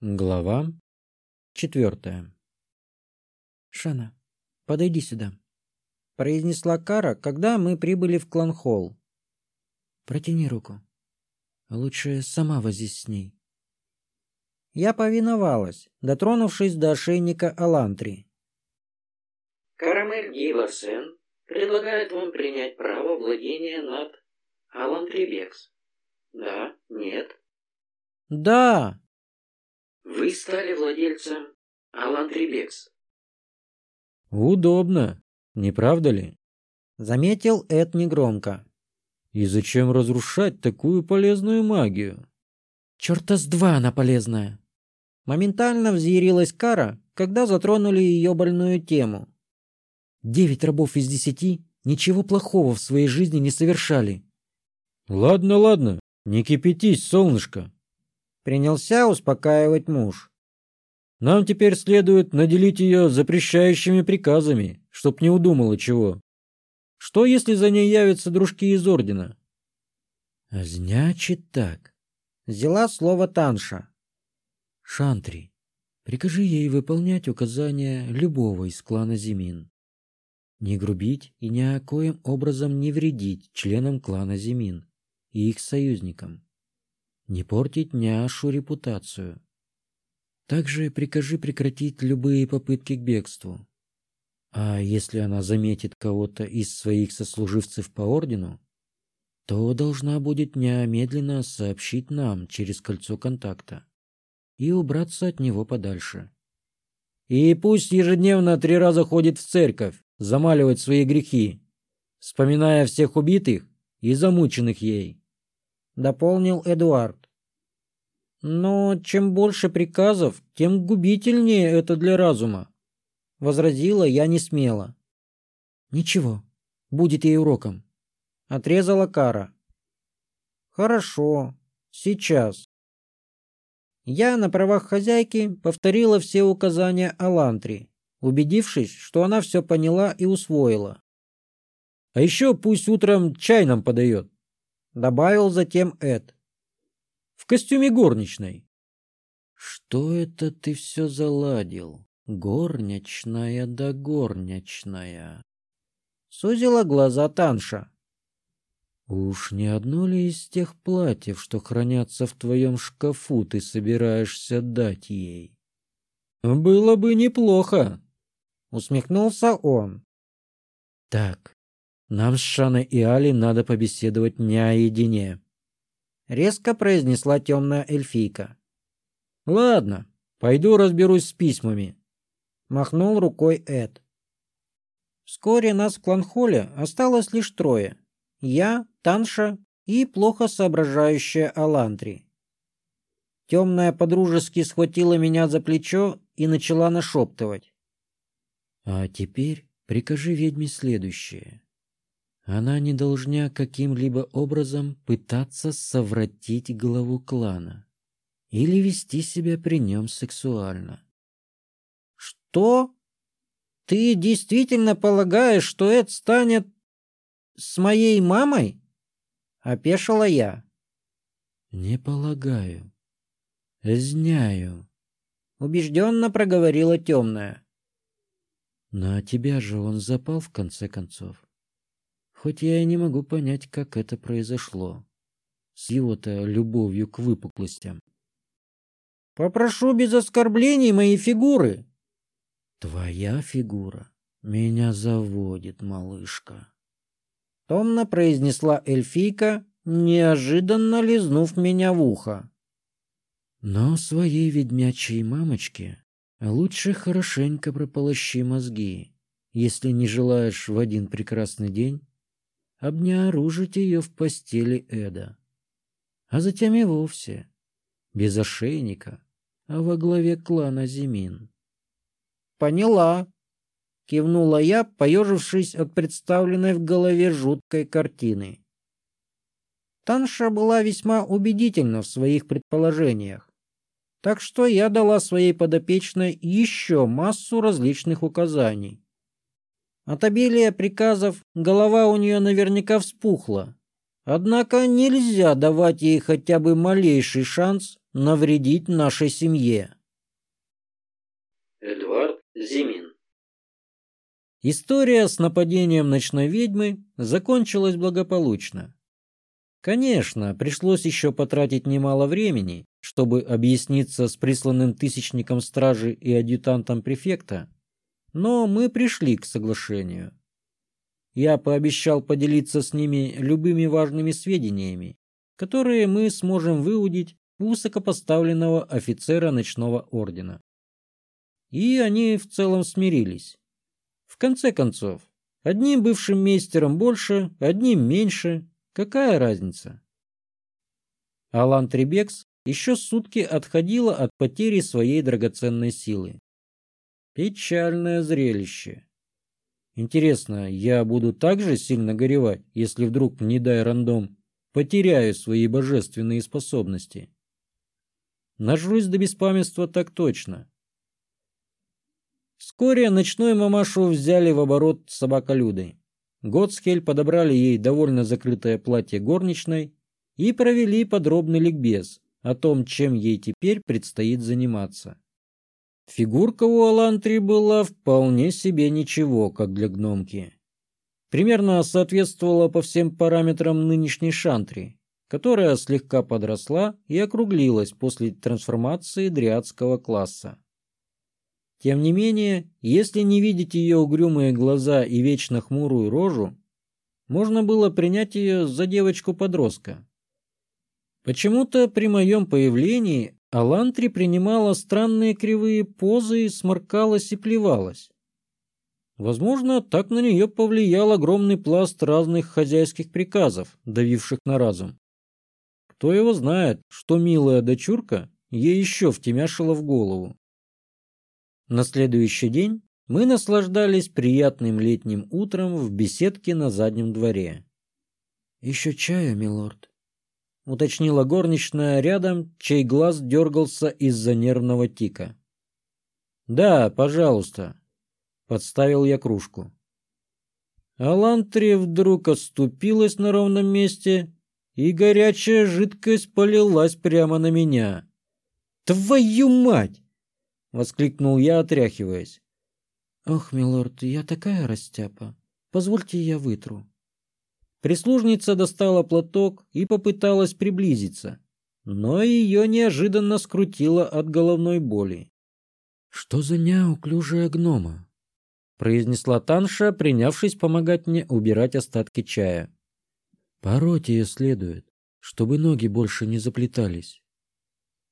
Глава четвертая. «Шана, подойди сюда», — произнесла Кара, когда мы прибыли в клан-холл. «Протяни руку. Лучше сама возись с ней». Я повиновалась, дотронувшись до ошейника Алантри. «Карамель Гивасен предлагает вам принять право владения над Алантрибекс. Да? Нет?» «Да!» Вы стали владельцем Алантрибекс. Удобно, не правда ли? Заметил Эд негромко. И зачем разрушать такую полезную магию? Черта с два она полезная. Моментально взъярилась Кара, когда затронули ее больную тему. Девять рабов из десяти ничего плохого в своей жизни не совершали. Ладно, ладно, не кипятись, солнышко. Принялся успокаивать муж. Нам теперь следует наделить ее запрещающими приказами, чтоб не удумала чего. Что, если за ней явятся дружки из Ордена? Значит так. Взяла слово Танша. Шантри, прикажи ей выполнять указания любого из клана Зимин. Не грубить и ни о коем образом не вредить членам клана Зимин и их союзникам не портить няшу репутацию. Также прикажи прекратить любые попытки к бегству. А если она заметит кого-то из своих сослуживцев по ордену, то должна будет немедленно сообщить нам через кольцо контакта и убраться от него подальше. И пусть ежедневно три раза ходит в церковь, замаливать свои грехи, вспоминая всех убитых и замученных ей дополнил Эдуард. Но чем больше приказов, тем губительнее это для разума, возразила я не смело. Ничего, будет ей уроком, отрезала Кара. Хорошо, сейчас. Я на правах хозяйки повторила все указания Алантри, убедившись, что она все поняла и усвоила. А еще пусть утром чай нам подает, добавил затем Эд. В костюме горничной. Что это ты все заладил? Горничная да горничная. Сузила глаза Танша. Уж не одно ли из тех платьев, что хранятся в твоем шкафу, ты собираешься дать ей? Было бы неплохо, усмехнулся он. Так, нам с Шаной и Али надо побеседовать наедине. Резко произнесла темная эльфийка. Ладно, пойду разберусь с письмами. Махнул рукой Эд. Вскоре нас в кланхоле осталось лишь трое. Я, Танша и плохо соображающая Алантри. Темная подружески схватила меня за плечо и начала нашептывать. А теперь прикажи ведьме следующее. Она не должна каким-либо образом пытаться совратить главу клана или вести себя при нем сексуально. «Что? Ты действительно полагаешь, что Эд станет с моей мамой?» — опешила я. «Не полагаю. Зняю», — убежденно проговорила темная. «На тебя же он запал в конце концов хоть я и не могу понять, как это произошло. С его-то любовью к выпуклостям. «Попрошу без оскорблений моей фигуры!» «Твоя фигура меня заводит, малышка!» Томно произнесла эльфийка, неожиданно лизнув меня в ухо. «Но своей ведьмячей мамочке лучше хорошенько прополощи мозги, если не желаешь в один прекрасный день обнаружить ее в постели Эда. А затем и вовсе, без ошейника, а во главе клана Зимин. «Поняла», — кивнула я, поежившись от представленной в голове жуткой картины. Танша была весьма убедительна в своих предположениях, так что я дала своей подопечной еще массу различных указаний. От обилия приказов голова у нее наверняка вспухла. Однако нельзя давать ей хотя бы малейший шанс навредить нашей семье. Эдуард Зимин История с нападением ночной ведьмы закончилась благополучно. Конечно, пришлось еще потратить немало времени, чтобы объясниться с присланным тысячником стражи и адъютантом префекта, но мы пришли к соглашению. Я пообещал поделиться с ними любыми важными сведениями, которые мы сможем выудить у высокопоставленного офицера ночного ордена. И они в целом смирились. В конце концов, одним бывшим мейстером больше, одним меньше, какая разница? Алан Требекс еще сутки отходила от потери своей драгоценной силы. Печальное зрелище. Интересно, я буду так же сильно горевать, если вдруг, не дай рандом, потеряю свои божественные способности? Нажрусь до беспамятства так точно. Вскоре ночной мамашу взяли в оборот собаколюдой. Готскель подобрали ей довольно закрытое платье горничной и провели подробный ликбез о том, чем ей теперь предстоит заниматься. Фигурка у Алантри была вполне себе ничего, как для гномки. Примерно соответствовала по всем параметрам нынешней шантри, которая слегка подросла и округлилась после трансформации дриадского класса. Тем не менее, если не видеть ее угрюмые глаза и вечно хмурую рожу, можно было принять ее за девочку-подростка. Почему-то при моем появлении Алантри принимала странные кривые позы и сморкалась и плевалась. Возможно, так на нее повлиял огромный пласт разных хозяйских приказов, давивших на разум. Кто его знает, что милая дочурка ей еще втемяшила в голову. На следующий день мы наслаждались приятным летним утром в беседке на заднем дворе. «Еще чая, милорд?» — уточнила горничная рядом, чей глаз дергался из-за нервного тика. «Да, пожалуйста», — подставил я кружку. Алантри вдруг отступилась на ровном месте, и горячая жидкость полилась прямо на меня. «Твою мать!» — воскликнул я, отряхиваясь. «Ох, милорд, я такая растяпа. Позвольте я вытру». Прислужница достала платок и попыталась приблизиться, но ее неожиданно скрутило от головной боли. «Что за неуклюжая гнома?» — произнесла Танша, принявшись помогать мне убирать остатки чая. «Пороть ее следует, чтобы ноги больше не заплетались».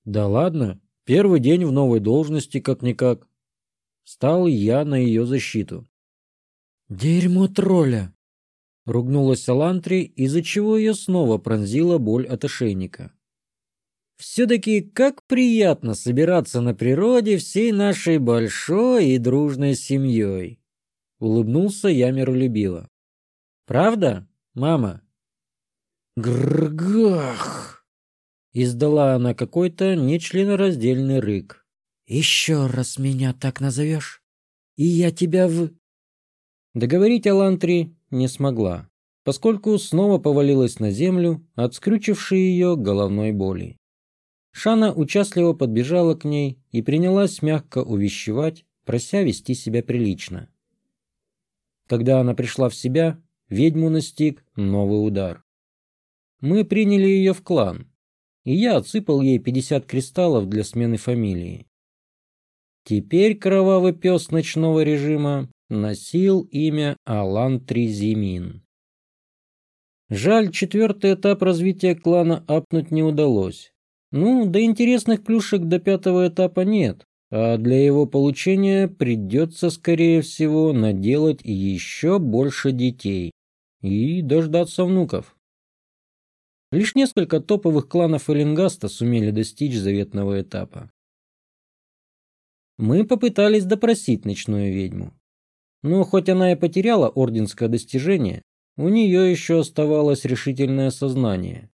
«Да ладно, Первый день в новой должности, как-никак. Стал я на ее защиту. «Дерьмо тролля!» — ругнулась Алантри, из-за чего ее снова пронзила боль от ошейника. «Все-таки как приятно собираться на природе всей нашей большой и дружной семьей!» — улыбнулся я миролюбиво. «Правда, мама?» «Гргах!» Издала она какой-то нечленораздельный рык. «Еще раз меня так назовешь, и я тебя в...» Договорить Алантри не смогла, поскольку снова повалилась на землю от скрючившей ее головной боли. Шана участливо подбежала к ней и принялась мягко увещевать, прося вести себя прилично. Когда она пришла в себя, ведьму настиг новый удар. Мы приняли ее в клан, и я отсыпал ей 50 кристаллов для смены фамилии. Теперь кровавый пес ночного режима носил имя Алан Тризимин. Жаль, четвертый этап развития клана апнуть не удалось. Ну, до интересных плюшек до пятого этапа нет, а для его получения придется, скорее всего, наделать еще больше детей и дождаться внуков. Лишь несколько топовых кланов Эллингаста сумели достичь заветного этапа. Мы попытались допросить ночную ведьму. Но хоть она и потеряла орденское достижение, у нее еще оставалось решительное сознание.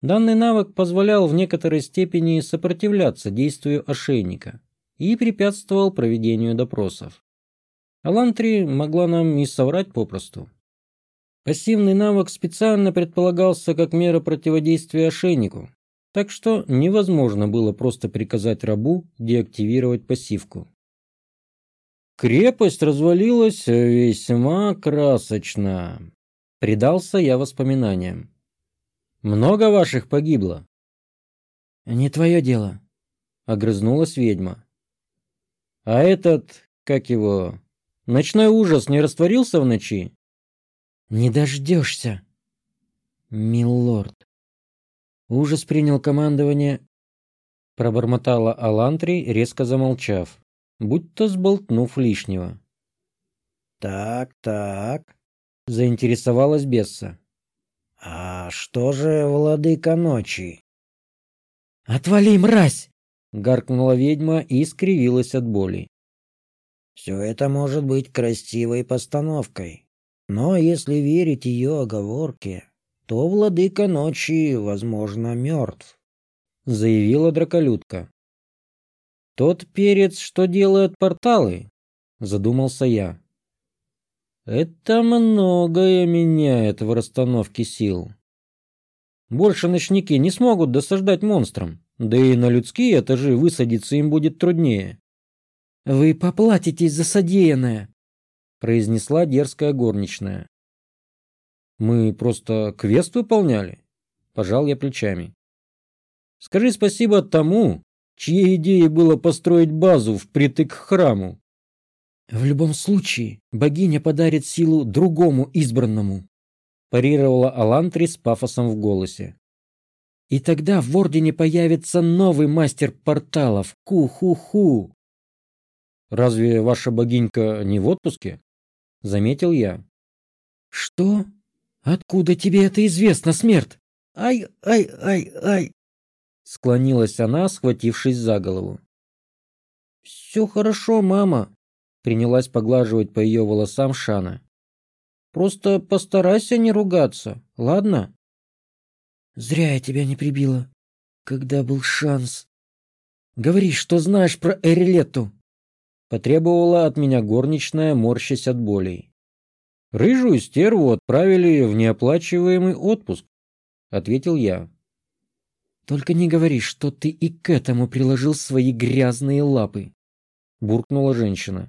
Данный навык позволял в некоторой степени сопротивляться действию ошейника и препятствовал проведению допросов. Алантри могла нам и соврать попросту. Пассивный навык специально предполагался как мера противодействия ошейнику, так что невозможно было просто приказать рабу деактивировать пассивку. Крепость развалилась весьма красочно. Предался я воспоминаниям. Много ваших погибло? Не твое дело, огрызнулась ведьма. А этот, как его, ночной ужас не растворился в ночи? Не дождешься, милорд. Ужас принял командование, пробормотала Алантри, резко замолчав, будто сболтнув лишнего. Так, так, заинтересовалась Бесса. А что же владыка ночи? Отвали, мразь! гаркнула ведьма и скривилась от боли. Все это может быть красивой постановкой, но если верить ее оговорке, то владыка ночи, возможно, мертв», — заявила драколюдка. «Тот перец, что делает порталы?» — задумался я. «Это многое меняет в расстановке сил. Больше ночники не смогут досаждать монстрам, да и на людские этажи высадиться им будет труднее». «Вы поплатитесь за содеянное», — произнесла дерзкая горничная. Мы просто квест выполняли. Пожал я плечами. Скажи спасибо тому, чьей идеей было построить базу впритык к храму. В любом случае, богиня подарит силу другому избранному, парировала Алантри с пафосом в голосе. И тогда в Ордене появится новый мастер порталов. Ку-ху-ху. Разве ваша богинька не в отпуске? Заметил я. Что? «Откуда тебе это известно, смерть?» «Ай, ай, ай, ай!» Склонилась она, схватившись за голову. «Все хорошо, мама», — принялась поглаживать по ее волосам Шана. «Просто постарайся не ругаться, ладно?» «Зря я тебя не прибила, когда был шанс. Говори, что знаешь про Эрилетту», — потребовала от меня горничная, морщась от болей. Рыжую стерву отправили в неоплачиваемый отпуск, ответил я. Только не говори, что ты и к этому приложил свои грязные лапы, буркнула женщина.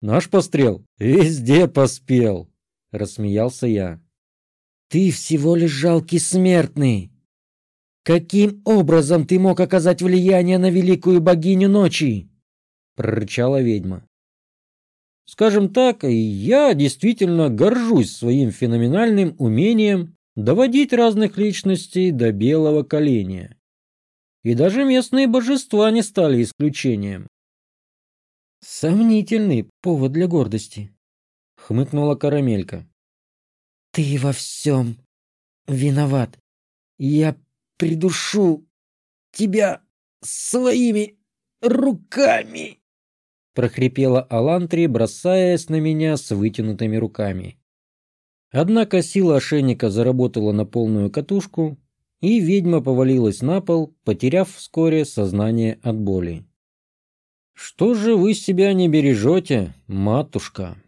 Наш пострел везде поспел, рассмеялся я. Ты всего лишь жалкий смертный. Каким образом ты мог оказать влияние на великую богиню ночи? прорычала ведьма. Скажем так, я действительно горжусь своим феноменальным умением доводить разных личностей до белого коленя. И даже местные божества не стали исключением. Сомнительный повод для гордости, хмыкнула Карамелька. Ты во всем виноват. Я придушу тебя своими руками прохрипела Алантри, бросаясь на меня с вытянутыми руками. Однако сила ошейника заработала на полную катушку, и ведьма повалилась на пол, потеряв вскоре сознание от боли. «Что же вы себя не бережете, матушка?»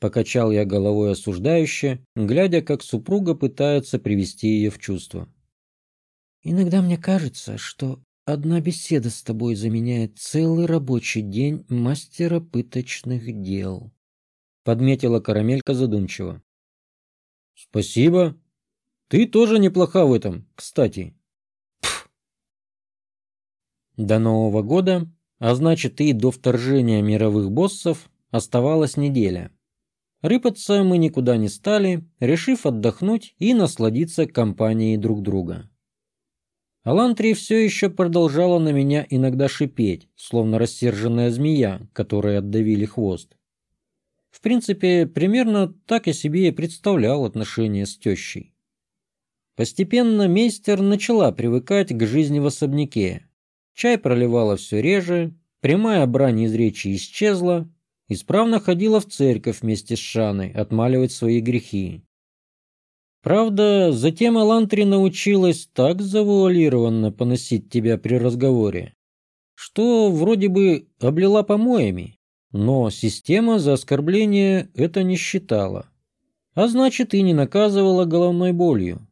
Покачал я головой осуждающе, глядя, как супруга пытается привести ее в чувство. «Иногда мне кажется, что Одна беседа с тобой заменяет целый рабочий день мастера пыточных дел. Подметила карамелька задумчиво. Спасибо. Ты тоже неплоха в этом, кстати. Пф. До Нового года, а значит и до вторжения мировых боссов, оставалась неделя. Рыпаться мы никуда не стали, решив отдохнуть и насладиться компанией друг друга. Алантри все еще продолжала на меня иногда шипеть, словно рассерженная змея, которой отдавили хвост. В принципе, примерно так я себе и представлял отношения с тещей. Постепенно мейстер начала привыкать к жизни в особняке. Чай проливала все реже, прямая брань из речи исчезла, исправно ходила в церковь вместе с Шаной отмаливать свои грехи. Правда, затем Алантри научилась так завуалированно поносить тебя при разговоре, что вроде бы облила помоями, но система за оскорбление это не считала, а значит и не наказывала головной болью.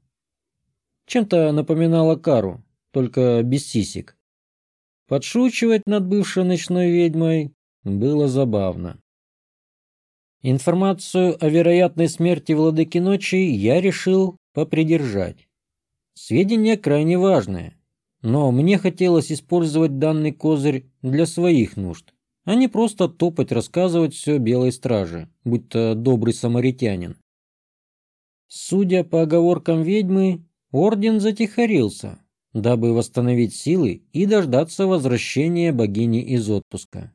Чем-то напоминала Кару, только без сисек. Подшучивать над бывшей ночной ведьмой было забавно. Информацию о вероятной смерти владыки ночи я решил попридержать. Сведения крайне важные, но мне хотелось использовать данный козырь для своих нужд, а не просто топать рассказывать все белой страже, будь то добрый самаритянин. Судя по оговоркам ведьмы, орден затихарился, дабы восстановить силы и дождаться возвращения богини из отпуска.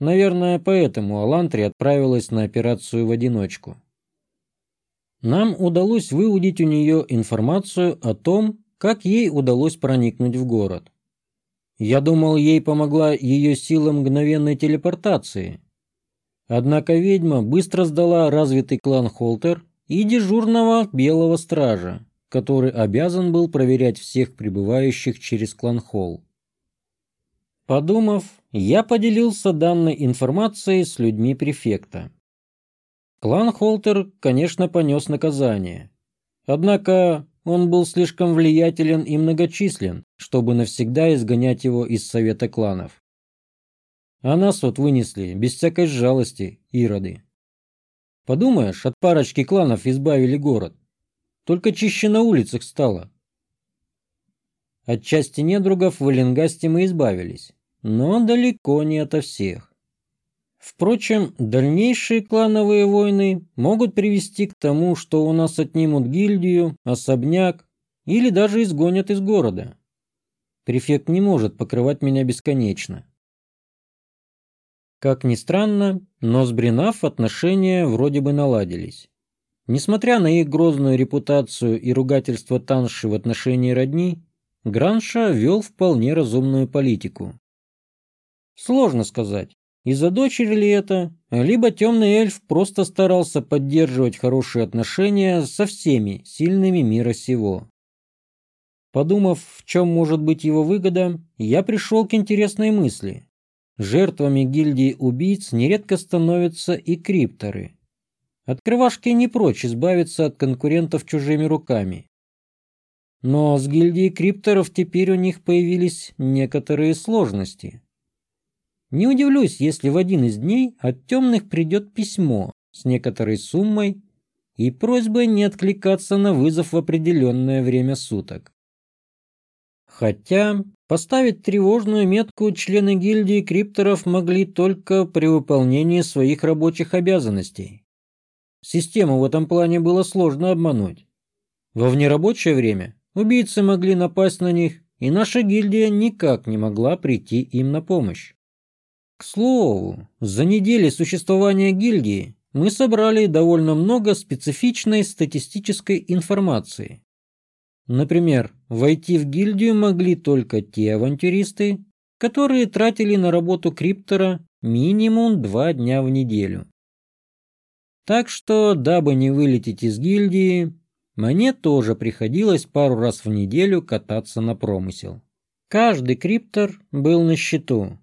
Наверное, поэтому Алантри отправилась на операцию в одиночку. Нам удалось выудить у нее информацию о том, как ей удалось проникнуть в город. Я думал, ей помогла ее сила мгновенной телепортации. Однако ведьма быстро сдала развитый клан Холтер и дежурного белого стража, который обязан был проверять всех прибывающих через клан Холл. Подумав, я поделился данной информацией с людьми префекта. Клан Холтер, конечно, понес наказание. Однако он был слишком влиятелен и многочислен, чтобы навсегда изгонять его из совета кланов. А нас вот вынесли, без всякой жалости, ироды. Подумаешь, от парочки кланов избавили город. Только чище на улицах стало. От части недругов в Эленгасте мы избавились, но далеко не ото всех. Впрочем, дальнейшие клановые войны могут привести к тому, что у нас отнимут гильдию, особняк или даже изгонят из города. Префект не может покрывать меня бесконечно. Как ни странно, но с Бринав отношения вроде бы наладились. Несмотря на их грозную репутацию и ругательство Танши в отношении родни, Гранша вел вполне разумную политику. Сложно сказать, из-за дочери ли это, либо темный эльф просто старался поддерживать хорошие отношения со всеми сильными мира сего. Подумав, в чем может быть его выгода, я пришел к интересной мысли. Жертвами гильдии убийц нередко становятся и крипторы. Открывашки не прочь избавиться от конкурентов чужими руками. Но с гильдией крипторов теперь у них появились некоторые сложности. Не удивлюсь, если в один из дней от темных придет письмо с некоторой суммой и просьбой не откликаться на вызов в определенное время суток. Хотя поставить тревожную метку члены гильдии крипторов могли только при выполнении своих рабочих обязанностей. Систему в этом плане было сложно обмануть. Во внерабочее время убийцы могли напасть на них, и наша гильдия никак не могла прийти им на помощь. К слову, за недели существования гильдии мы собрали довольно много специфичной статистической информации. Например, войти в гильдию могли только те авантюристы, которые тратили на работу криптора минимум два дня в неделю. Так что, дабы не вылететь из гильдии, мне тоже приходилось пару раз в неделю кататься на промысел. Каждый криптор был на счету,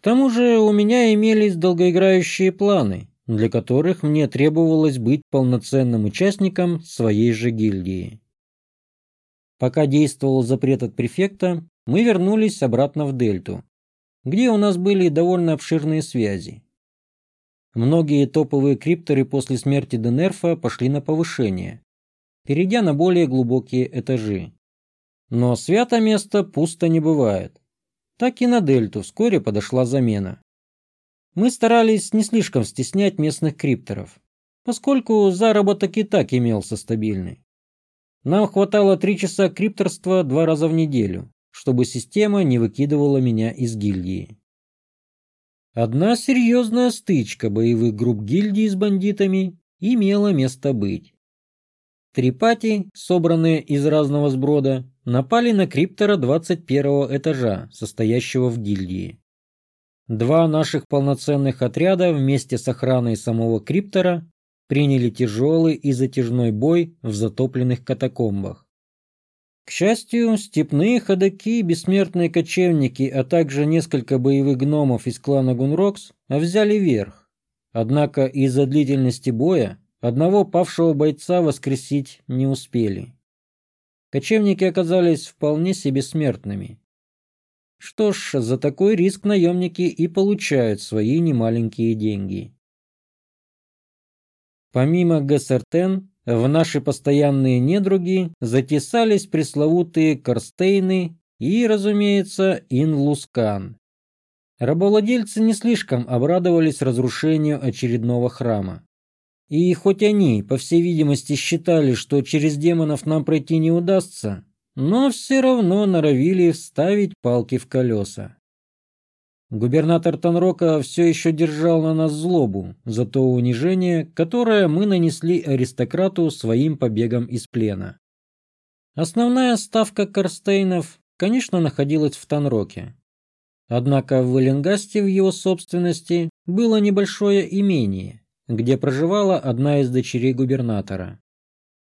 к тому же у меня имелись долгоиграющие планы, для которых мне требовалось быть полноценным участником своей же гильдии. Пока действовал запрет от префекта, мы вернулись обратно в Дельту, где у нас были довольно обширные связи. Многие топовые крипторы после смерти Денерфа пошли на повышение, перейдя на более глубокие этажи. Но свято место пусто не бывает так и на дельту вскоре подошла замена. Мы старались не слишком стеснять местных крипторов, поскольку заработок и так имелся стабильный. Нам хватало три часа крипторства два раза в неделю, чтобы система не выкидывала меня из гильдии. Одна серьезная стычка боевых групп гильдии с бандитами имела место быть. Три пати, собранные из разного сброда, напали на криптора 21 этажа, состоящего в гильдии. Два наших полноценных отряда вместе с охраной самого криптора приняли тяжелый и затяжной бой в затопленных катакомбах. К счастью, степные ходаки, бессмертные кочевники, а также несколько боевых гномов из клана Гунрокс взяли верх. Однако из-за длительности боя одного павшего бойца воскресить не успели. кочевники оказались вполне себе смертными. Что ж, за такой риск наемники и получают свои немаленькие деньги. Помимо Гессертен, в наши постоянные недруги затесались пресловутые Корстейны и, разумеется, Инлускан. Рабовладельцы не слишком обрадовались разрушению очередного храма. И хоть они, по всей видимости, считали, что через демонов нам пройти не удастся, но все равно норовили вставить палки в колеса. Губернатор Танрока все еще держал на нас злобу за то унижение, которое мы нанесли аристократу своим побегом из плена. Основная ставка Корстейнов, конечно, находилась в Танроке. Однако в Эленгасте в его собственности было небольшое имение, где проживала одна из дочерей губернатора.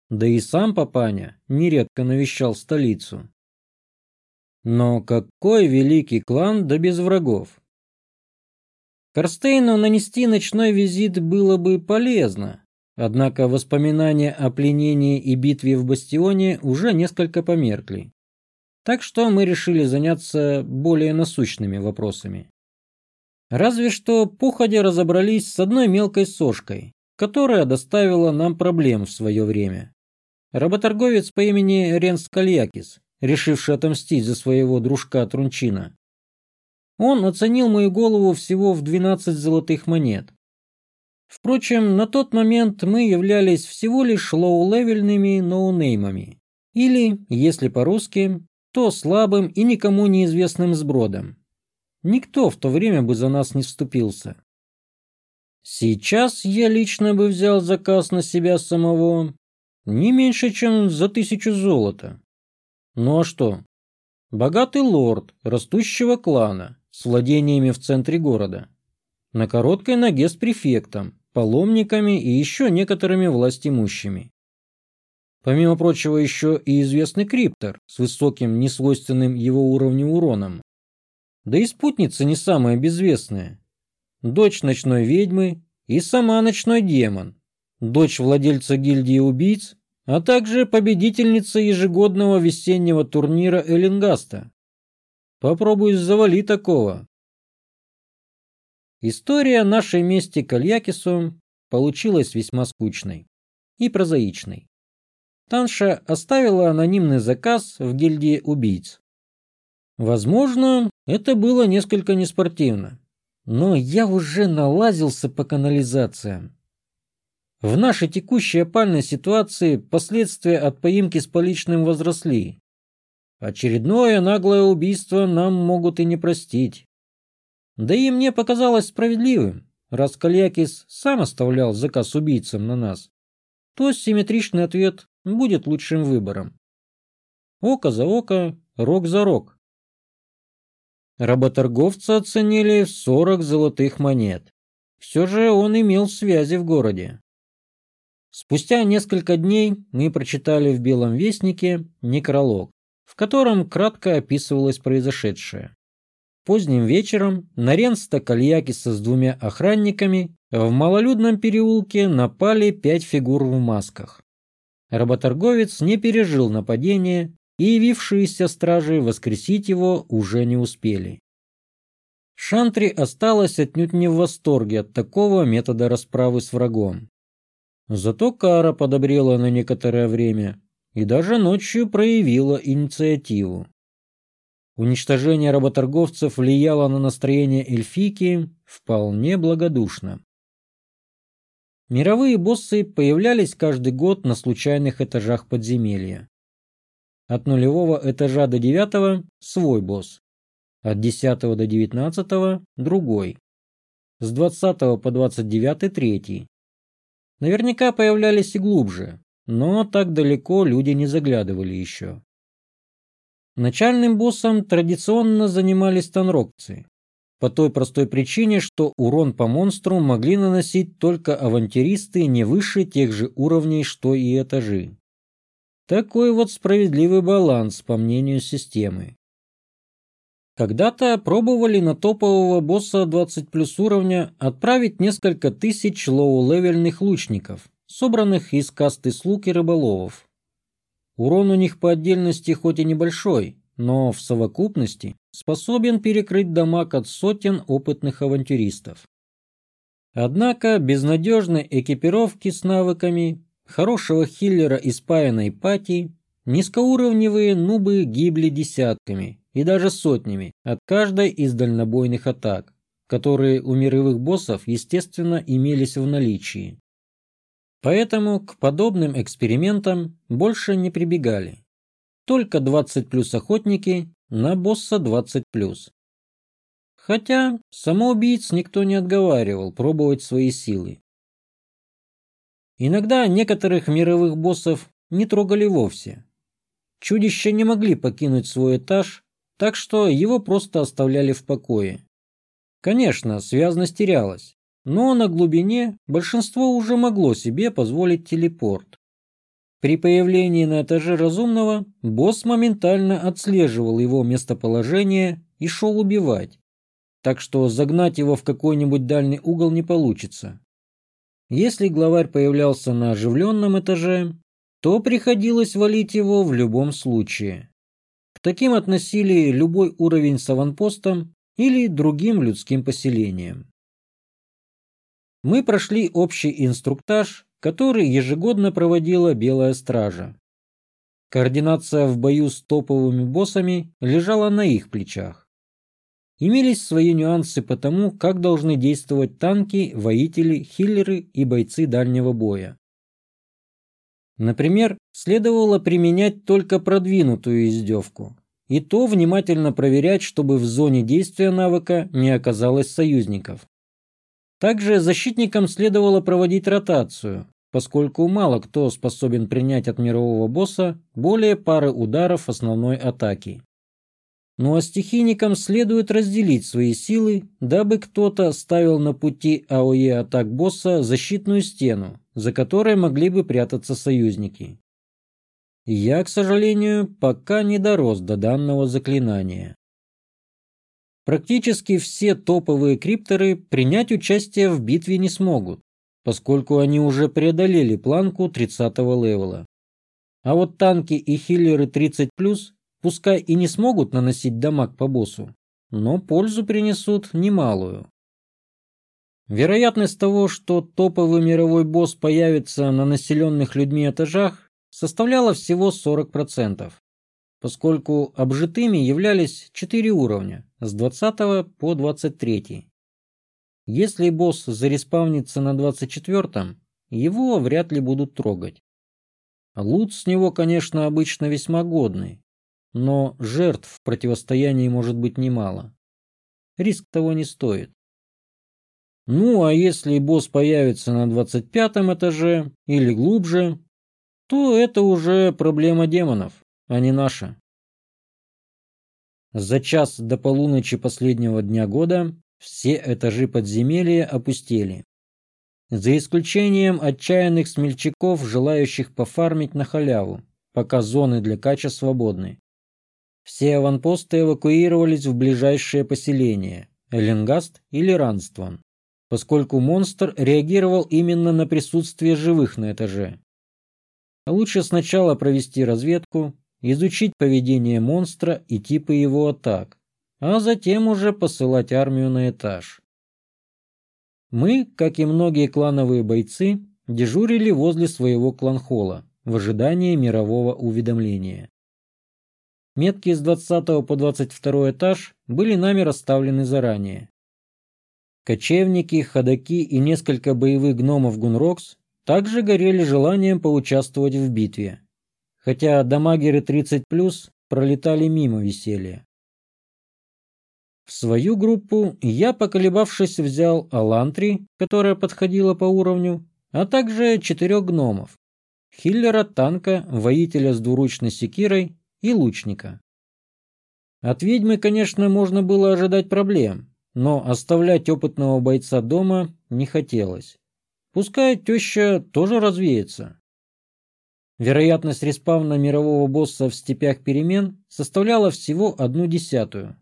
Да и сам Папаня нередко навещал столицу. Но какой великий клан да без врагов? Корстейну нанести ночной визит было бы полезно, однако воспоминания о пленении и битве в Бастионе уже несколько померкли. Так что мы решили заняться более насущными вопросами. Разве что походя разобрались с одной мелкой сошкой, которая доставила нам проблем в свое время. Работорговец по имени Ренс Кальякис, решивший отомстить за своего дружка Трунчина. Он оценил мою голову всего в 12 золотых монет. Впрочем, на тот момент мы являлись всего лишь лоу-левельными ноунеймами. Или, если по-русски, то слабым и никому неизвестным сбродом. Никто в то время бы за нас не вступился. Сейчас я лично бы взял заказ на себя самого не меньше, чем за тысячу золота. Ну а что? Богатый лорд растущего клана с владениями в центре города. На короткой ноге с префектом, паломниками и еще некоторыми властимущими. Помимо прочего еще и известный криптор с высоким, несвойственным его уровню уроном. Да и спутница не самая безвестная. Дочь ночной ведьмы и сама ночной демон, дочь владельца гильдии убийц, а также победительница ежегодного весеннего турнира Эллингаста. Попробуй завали такого. История нашей мести Кальякису получилась весьма скучной и прозаичной. Танша оставила анонимный заказ в гильдии убийц. Возможно, это было несколько неспортивно, но я уже налазился по канализациям. В нашей текущей опальной ситуации последствия от поимки с поличным возросли. Очередное наглое убийство нам могут и не простить. Да и мне показалось справедливым, раз Кальякис сам оставлял заказ убийцам на нас, то симметричный ответ будет лучшим выбором. Око за око, рог за рог. Работорговца оценили в 40 золотых монет. Все же он имел связи в городе. Спустя несколько дней мы прочитали в Белом Вестнике некролог, в котором кратко описывалось произошедшее. Поздним вечером на Ренста Кальякиса с двумя охранниками в малолюдном переулке напали пять фигур в масках. Работорговец не пережил нападение, и явившиеся стражи воскресить его уже не успели. Шантри осталась отнюдь не в восторге от такого метода расправы с врагом. Зато Кара подобрела на некоторое время и даже ночью проявила инициативу. Уничтожение работорговцев влияло на настроение эльфийки вполне благодушно. Мировые боссы появлялись каждый год на случайных этажах подземелья. От нулевого этажа до девятого – свой босс. От десятого до девятнадцатого – другой. С двадцатого по двадцать девятый – третий. Наверняка появлялись и глубже, но так далеко люди не заглядывали еще. Начальным боссом традиционно занимались танрокцы, по той простой причине, что урон по монстру могли наносить только авантюристы не выше тех же уровней, что и этажи. Такой вот справедливый баланс, по мнению системы. Когда-то пробовали на топового босса 20 плюс уровня отправить несколько тысяч лоу-левельных лучников, собранных из касты слуг и рыболовов. урон у них по отдельности хоть и небольшой, но в совокупности способен перекрыть дамаг от сотен опытных авантюристов. Однако без надежной экипировки с навыками, хорошего хиллера и спаянной пати, низкоуровневые нубы гибли десятками и даже сотнями от каждой из дальнобойных атак, которые у мировых боссов, естественно, имелись в наличии. Поэтому к подобным экспериментам больше не прибегали. Только 20 плюс охотники на босса 20 плюс. Хотя самоубийц никто не отговаривал пробовать свои силы. Иногда некоторых мировых боссов не трогали вовсе. Чудища не могли покинуть свой этаж, так что его просто оставляли в покое. Конечно, связность терялась, но на глубине большинство уже могло себе позволить телепорт. При появлении на этаже разумного босс моментально отслеживал его местоположение и шел убивать, так что загнать его в какой-нибудь дальний угол не получится. Если главарь появлялся на оживленном этаже, то приходилось валить его в любом случае. К таким относили любой уровень с аванпостом или другим людским поселением. Мы прошли общий инструктаж, который ежегодно проводила Белая Стража. Координация в бою с топовыми боссами лежала на их плечах. Имелись свои нюансы по тому, как должны действовать танки, воители, хиллеры и бойцы дальнего боя. Например, следовало применять только продвинутую издевку, и то внимательно проверять, чтобы в зоне действия навыка не оказалось союзников. Также защитникам следовало проводить ротацию, поскольку мало кто способен принять от мирового босса более пары ударов основной атаки. Ну а стихийникам следует разделить свои силы, дабы кто-то ставил на пути АОЕ атак босса защитную стену, за которой могли бы прятаться союзники. Я, к сожалению, пока не дорос до данного заклинания. Практически все топовые крипторы принять участие в битве не смогут, поскольку они уже преодолели планку 30 левела. А вот танки и хиллеры 30+, пускай и не смогут наносить дамаг по боссу, но пользу принесут немалую. Вероятность того, что топовый мировой босс появится на населенных людьми этажах, составляла всего 40%, поскольку обжитыми являлись 4 уровня с 20 по 23. Если босс зареспавнится на 24, его вряд ли будут трогать. Лут с него, конечно, обычно весьма годный, но жертв в противостоянии может быть немало. Риск того не стоит. Ну, а если босс появится на 25 этаже или глубже, то это уже проблема демонов, а не наша. За час до полуночи последнего дня года все этажи подземелья опустели. За исключением отчаянных смельчаков, желающих пофармить на халяву, пока зоны для кача свободны. Все аванпосты эвакуировались в ближайшее поселение – Эленгаст или Ранстван, поскольку монстр реагировал именно на присутствие живых на этаже. Лучше сначала провести разведку, изучить поведение монстра и типы его атак, а затем уже посылать армию на этаж. Мы, как и многие клановые бойцы, дежурили возле своего кланхола в ожидании мирового уведомления. Метки с 20 по 22 этаж были нами расставлены заранее. Кочевники, ходаки и несколько боевых гномов Гунрокс также горели желанием поучаствовать в битве, хотя дамагеры 30+, пролетали мимо веселья. В свою группу я, поколебавшись, взял Алантри, которая подходила по уровню, а также четырех гномов. Хиллера, танка, воителя с двуручной секирой и лучника. От ведьмы, конечно, можно было ожидать проблем, но оставлять опытного бойца дома не хотелось. Пускай теща тоже развеется. Вероятность респавна мирового босса в степях перемен составляла всего одну десятую.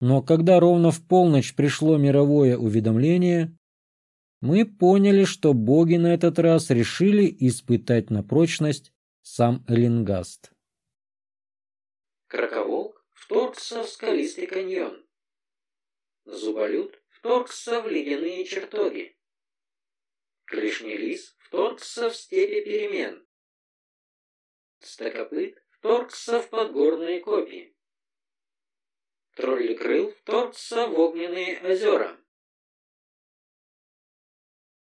Но когда ровно в полночь пришло мировое уведомление, мы поняли, что боги на этот раз решили испытать на прочность сам Эллингаст. Краковолк вторгся в скалистый каньон. Зуболюд вторгся в ледяные чертоги. Клешний лис вторгся в степи перемен. Стокопыт вторгся в подгорные копии. Тролли крыл вторгся в огненные озера.